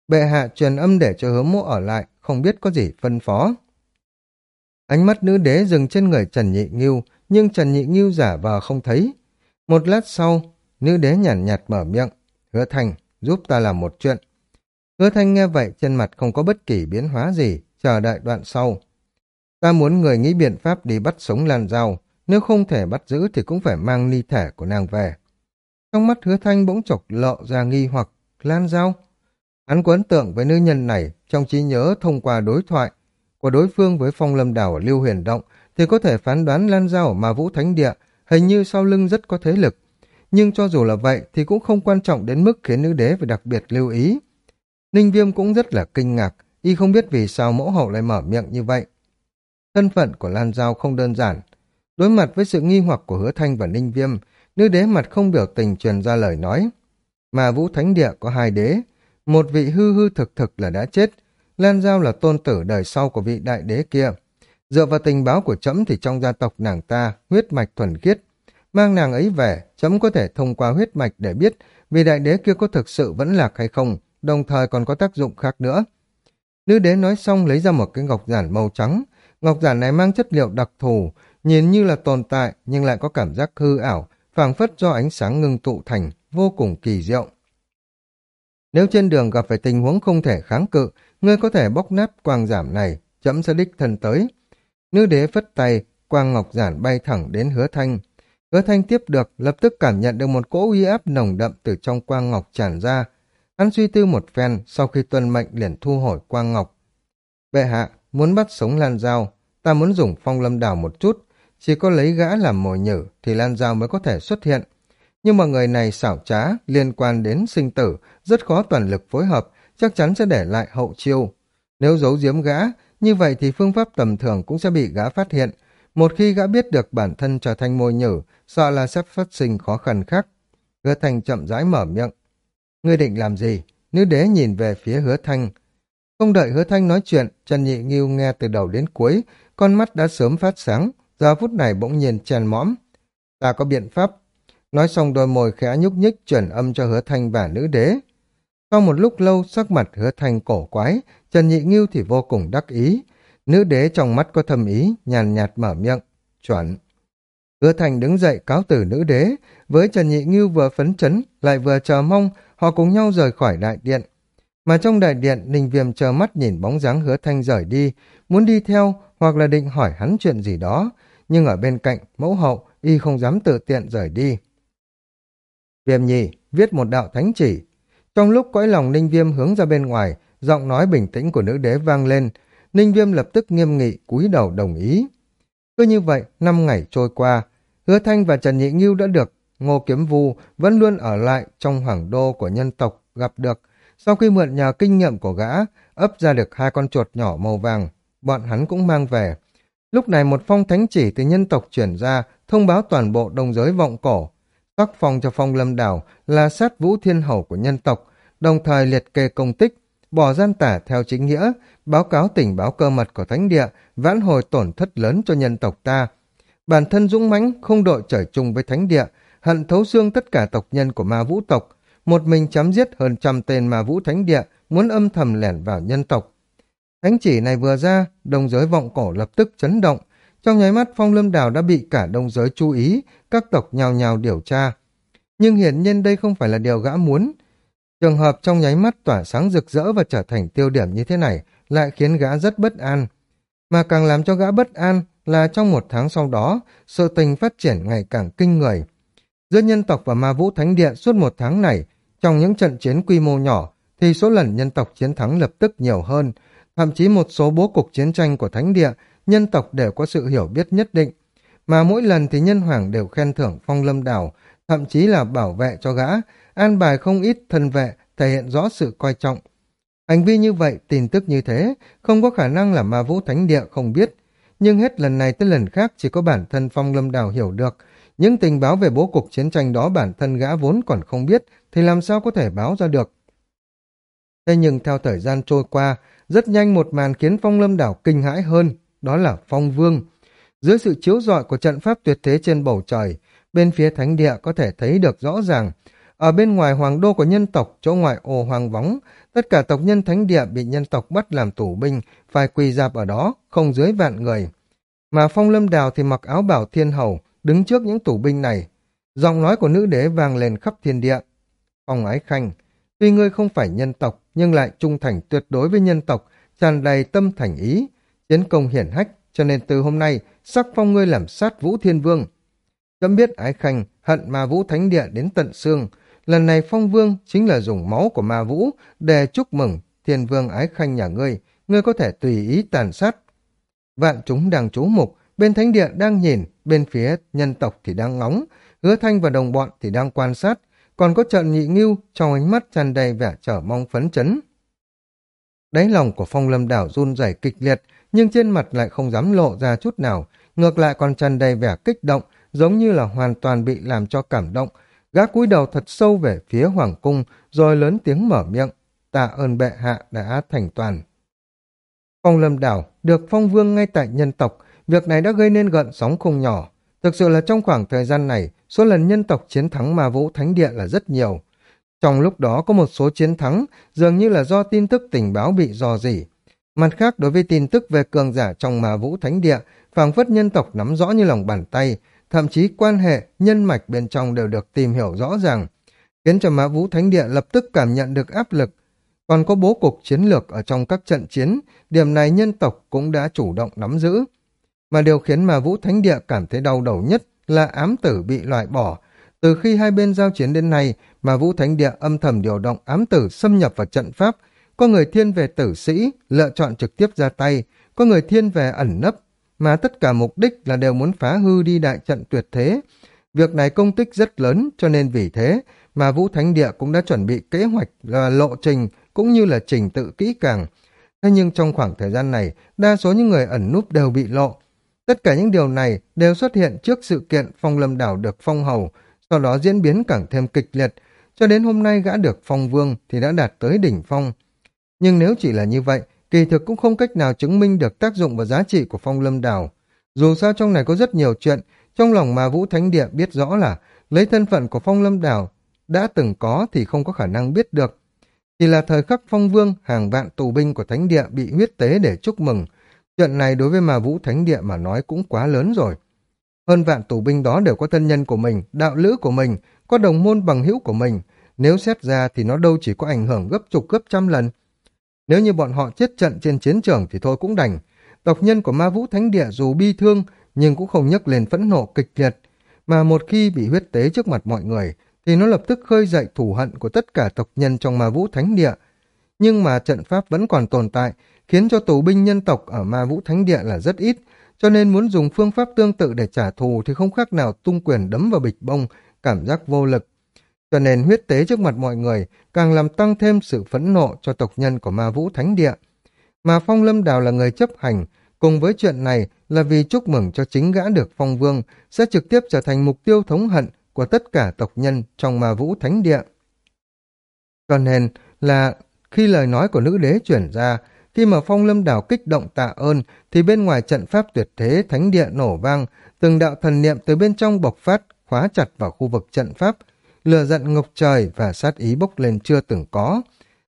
Bệ hạ truyền âm để cho hứa mộ ở lại, không biết có gì phân phó. Ánh mắt nữ đế dừng trên người Trần Nhị Nghiêu, nhưng Trần Nhị Nghiêu giả vờ không thấy. Một lát sau, nữ đế nhàn nhạt, nhạt mở miệng. Hứa Thanh, giúp ta làm một chuyện. Hứa thanh nghe vậy trên mặt không có bất kỳ biến hóa gì, chờ đợi đoạn sau. Ta muốn người nghĩ biện pháp đi bắt sống Lan Giao, nếu không thể bắt giữ thì cũng phải mang ni thể của nàng về. Trong mắt hứa thanh bỗng chọc lộ ra nghi hoặc, Lan Giao. Hắn có ấn tượng với nữ nhân này trong trí nhớ thông qua đối thoại của đối phương với phong lâm đảo ở Lưu Huyền Động thì có thể phán đoán Lan Giao ở Ma Vũ Thánh Địa hình như sau lưng rất có thế lực. Nhưng cho dù là vậy thì cũng không quan trọng đến mức khiến nữ đế phải đặc biệt lưu ý. Ninh Viêm cũng rất là kinh ngạc, y không biết vì sao mẫu hậu lại mở miệng như vậy. Thân phận của Lan Giao không đơn giản. Đối mặt với sự nghi hoặc của Hứa Thanh và Ninh Viêm, nữ đế mặt không biểu tình truyền ra lời nói. Mà Vũ Thánh Địa có hai đế, một vị hư hư thực thực là đã chết, Lan Giao là tôn tử đời sau của vị đại đế kia. Dựa vào tình báo của trẫm thì trong gia tộc nàng ta, huyết mạch thuần khiết. Mang nàng ấy về, trẫm có thể thông qua huyết mạch để biết vị đại đế kia có thực sự vẫn lạc hay không, đồng thời còn có tác dụng khác nữa. Nữ đế nói xong lấy ra một cái ngọc giản màu trắng. Ngọc giản này mang chất liệu đặc thù, nhìn như là tồn tại nhưng lại có cảm giác hư ảo, phảng phất do ánh sáng ngưng tụ thành, vô cùng kỳ diệu. Nếu trên đường gặp phải tình huống không thể kháng cự, ngươi có thể bóc nát quang giảm này, chấm sẽ đích thân tới. Nữ đế phất tay, quang ngọc giản bay thẳng đến hứa thanh. Hứa thanh tiếp được, lập tức cảm nhận được một cỗ uy áp nồng đậm từ trong quang ngọc tràn ra. Hắn suy tư một phen, sau khi tuân mệnh liền thu hồi quang ngọc. Bệ hạ, muốn bắt sống Lan Giao, ta muốn dùng phong lâm đảo một chút, chỉ có lấy gã làm mồi nhử thì Lan Giao mới có thể xuất hiện. Nhưng mà người này xảo trá, liên quan đến sinh tử, rất khó toàn lực phối hợp, chắc chắn sẽ để lại hậu chiêu. Nếu giấu giếm gã, như vậy thì phương pháp tầm thường cũng sẽ bị gã phát hiện. Một khi gã biết được bản thân trở thành mồi nhử, sợ là sẽ phát sinh khó khăn khác. Hứa Thanh chậm rãi mở miệng. Ngươi định làm gì? Nữ đế nhìn về phía hứa Thanh. Không đợi hứa Thanh nói chuyện, Trần Nhị Nghiêu nghe từ đầu đến cuối, con mắt đã sớm phát sáng, giờ phút này bỗng nhiên chèn mõm. Ta có biện pháp. Nói xong đôi môi khẽ nhúc nhích chuyển âm cho hứa Thanh và nữ đế. Sau một lúc lâu, sắc mặt hứa Thanh cổ quái, Trần Nhị Nghiêu thì vô cùng đắc ý. Nữ đế trong mắt có thâm ý, nhàn nhạt mở miệng. Chuẩn. Hứa Thành đứng dậy cáo từ nữ đế, với Trần Nhị nghiêu vừa phấn chấn, lại vừa chờ mong, họ cùng nhau rời khỏi đại điện. Mà trong đại điện, Ninh Viêm chờ mắt nhìn bóng dáng hứa thanh rời đi, muốn đi theo hoặc là định hỏi hắn chuyện gì đó, nhưng ở bên cạnh, mẫu hậu, y không dám tự tiện rời đi. Viêm nhì, viết một đạo thánh chỉ. Trong lúc cõi lòng Ninh Viêm hướng ra bên ngoài, giọng nói bình tĩnh của nữ đế vang lên, Ninh Viêm lập tức nghiêm nghị cúi đầu đồng ý. Cứ như vậy, năm ngày trôi qua, Hứa Thanh và Trần Nhị Ngưu đã được Ngô Kiếm Vu vẫn luôn ở lại trong hoàng đô của nhân tộc gặp được. Sau khi mượn nhờ kinh nghiệm của gã, ấp ra được hai con chuột nhỏ màu vàng, bọn hắn cũng mang về. Lúc này một phong thánh chỉ từ nhân tộc chuyển ra, thông báo toàn bộ đồng giới vọng cổ. Tác phong cho phong lâm đảo là sát vũ thiên hầu của nhân tộc, đồng thời liệt kê công tích, bỏ gian tả theo chính nghĩa, báo cáo tình báo cơ mật của thánh địa, vãn hồi tổn thất lớn cho nhân tộc ta. Bản thân dũng mãnh không đội trời chung với thánh địa, hận thấu xương tất cả tộc nhân của ma vũ tộc, một mình chấm giết hơn trăm tên ma vũ thánh địa, muốn âm thầm lẻn vào nhân tộc. Thánh chỉ này vừa ra, đồng giới vọng cổ lập tức chấn động. Trong nháy mắt phong lâm đào đã bị cả đông giới chú ý, các tộc nhào nhào điều tra. Nhưng hiển nhiên đây không phải là điều gã muốn. Trường hợp trong nháy mắt tỏa sáng rực rỡ và trở thành tiêu điểm như thế này lại khiến gã rất bất an. Mà càng làm cho gã bất an là trong một tháng sau đó, sự tình phát triển ngày càng kinh người. Giữa nhân tộc và ma vũ thánh địa suốt một tháng này, trong những trận chiến quy mô nhỏ, thì số lần nhân tộc chiến thắng lập tức nhiều hơn, thậm chí một số bố cục chiến tranh của thánh địa, nhân tộc đều có sự hiểu biết nhất định. Mà mỗi lần thì nhân hoàng đều khen thưởng phong lâm đảo, thậm chí là bảo vệ cho gã, an bài không ít thân vệ, thể hiện rõ sự coi trọng. Hành vi như vậy, tin tức như thế, không có khả năng là ma vũ thánh địa không biết. Nhưng hết lần này tới lần khác chỉ có bản thân phong lâm đảo hiểu được. Những tình báo về bố cục chiến tranh đó bản thân gã vốn còn không biết, thì làm sao có thể báo ra được. Thế nhưng theo thời gian trôi qua, rất nhanh một màn khiến phong lâm đảo kinh hãi hơn, đó là phong vương. Dưới sự chiếu rọi của trận pháp tuyệt thế trên bầu trời, bên phía thánh địa có thể thấy được rõ ràng, ở bên ngoài hoàng đô của nhân tộc, chỗ ngoại ô hoàng vóng, tất cả tộc nhân thánh địa bị nhân tộc bắt làm tù binh, phải quỳ dạp ở đó, không dưới vạn người. Mà phong lâm đào thì mặc áo bảo thiên hầu, đứng trước những tù binh này. Giọng nói của nữ đế vang lên khắp thiên địa. Phong ái khanh, tuy ngươi không phải nhân tộc, nhưng lại trung thành tuyệt đối với nhân tộc, tràn đầy tâm thành ý, chiến công hiển hách, cho nên từ hôm nay sắc phong ngươi làm sát vũ thiên vương. Chấm biết ái khanh hận ma vũ thánh địa đến tận xương, lần này phong vương chính là dùng máu của ma vũ để chúc mừng thiên vương ái khanh nhà ngươi, ngươi có thể tùy ý tàn sát. Vạn chúng đang chú mục, bên thánh địa đang nhìn, bên phía nhân tộc thì đang ngóng, hứa thanh và đồng bọn thì đang quan sát, còn có trận nhị ngưu trong ánh mắt tràn đầy vẻ trở mong phấn chấn. Đáy lòng của phong lâm đảo run rẩy kịch liệt, nhưng trên mặt lại không dám lộ ra chút nào, ngược lại còn tràn đầy vẻ kích động, giống như là hoàn toàn bị làm cho cảm động. Gã cúi đầu thật sâu về phía hoàng cung, rồi lớn tiếng mở miệng, tạ ơn bệ hạ đã thành toàn. Phong lâm đảo được phong vương ngay tại nhân tộc, việc này đã gây nên gợn sóng không nhỏ. Thực sự là trong khoảng thời gian này, số lần nhân tộc chiến thắng ma vũ thánh địa là rất nhiều. Trong lúc đó có một số chiến thắng dường như là do tin tức tình báo bị dò dỉ. Mặt khác đối với tin tức về cường giả trong ma vũ thánh địa, phảng phất nhân tộc nắm rõ như lòng bàn tay, thậm chí quan hệ, nhân mạch bên trong đều được tìm hiểu rõ ràng, khiến cho ma vũ thánh địa lập tức cảm nhận được áp lực. Còn có bố cục chiến lược ở trong các trận chiến, điểm này nhân tộc cũng đã chủ động nắm giữ. Mà điều khiến ma vũ thánh địa cảm thấy đau đầu nhất là ám tử bị loại bỏ. Từ khi hai bên giao chiến đến nay, mà Vũ Thánh Địa âm thầm điều động ám tử xâm nhập vào trận pháp, có người thiên về tử sĩ, lựa chọn trực tiếp ra tay, có người thiên về ẩn nấp, mà tất cả mục đích là đều muốn phá hư đi đại trận tuyệt thế. Việc này công tích rất lớn, cho nên vì thế mà Vũ Thánh Địa cũng đã chuẩn bị kế hoạch là lộ trình cũng như là trình tự kỹ càng. Thế nhưng trong khoảng thời gian này, đa số những người ẩn núp đều bị lộ. Tất cả những điều này đều xuất hiện trước sự kiện phong lâm đảo được phong hầu, sau đó diễn biến càng thêm kịch liệt, cho đến hôm nay gã được phong vương thì đã đạt tới đỉnh phong. Nhưng nếu chỉ là như vậy, kỳ thực cũng không cách nào chứng minh được tác dụng và giá trị của phong lâm đảo. Dù sao trong này có rất nhiều chuyện, trong lòng mà Vũ Thánh Địa biết rõ là lấy thân phận của phong lâm đảo đã từng có thì không có khả năng biết được. Chỉ là thời khắc phong vương, hàng vạn tù binh của Thánh Địa bị huyết tế để chúc mừng. Chuyện này đối với mà Vũ Thánh Địa mà nói cũng quá lớn rồi. Hơn vạn tù binh đó đều có thân nhân của mình, đạo lữ của mình, có đồng môn bằng hữu của mình. Nếu xét ra thì nó đâu chỉ có ảnh hưởng gấp chục gấp trăm lần. Nếu như bọn họ chết trận trên chiến trường thì thôi cũng đành. Tộc nhân của ma vũ thánh địa dù bi thương nhưng cũng không nhấc lên phẫn nộ kịch liệt. Mà một khi bị huyết tế trước mặt mọi người thì nó lập tức khơi dậy thù hận của tất cả tộc nhân trong ma vũ thánh địa. Nhưng mà trận pháp vẫn còn tồn tại khiến cho tù binh nhân tộc ở ma vũ thánh địa là rất ít cho nên muốn dùng phương pháp tương tự để trả thù thì không khác nào tung quyền đấm vào bịch bông, cảm giác vô lực. Cho nên huyết tế trước mặt mọi người càng làm tăng thêm sự phẫn nộ cho tộc nhân của ma vũ thánh địa. Mà Phong Lâm Đào là người chấp hành, cùng với chuyện này là vì chúc mừng cho chính gã được Phong Vương sẽ trực tiếp trở thành mục tiêu thống hận của tất cả tộc nhân trong ma vũ thánh địa. Cho nên là khi lời nói của nữ đế chuyển ra, khi mà phong lâm đảo kích động tạ ơn, thì bên ngoài trận pháp tuyệt thế thánh địa nổ vang, từng đạo thần niệm từ bên trong bộc phát, khóa chặt vào khu vực trận pháp, lừa giận ngục trời và sát ý bốc lên chưa từng có.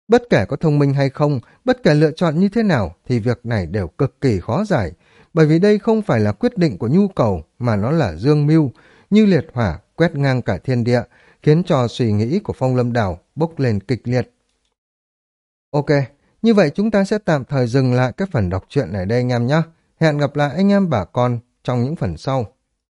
Bất kể có thông minh hay không, bất kể lựa chọn như thế nào, thì việc này đều cực kỳ khó giải, bởi vì đây không phải là quyết định của nhu cầu, mà nó là dương mưu, như liệt hỏa quét ngang cả thiên địa, khiến cho suy nghĩ của phong lâm đảo bốc lên kịch liệt. Ok, như vậy chúng ta sẽ tạm thời dừng lại cái phần đọc truyện này đây anh em nhé. Hẹn gặp lại anh em bà con trong những phần sau.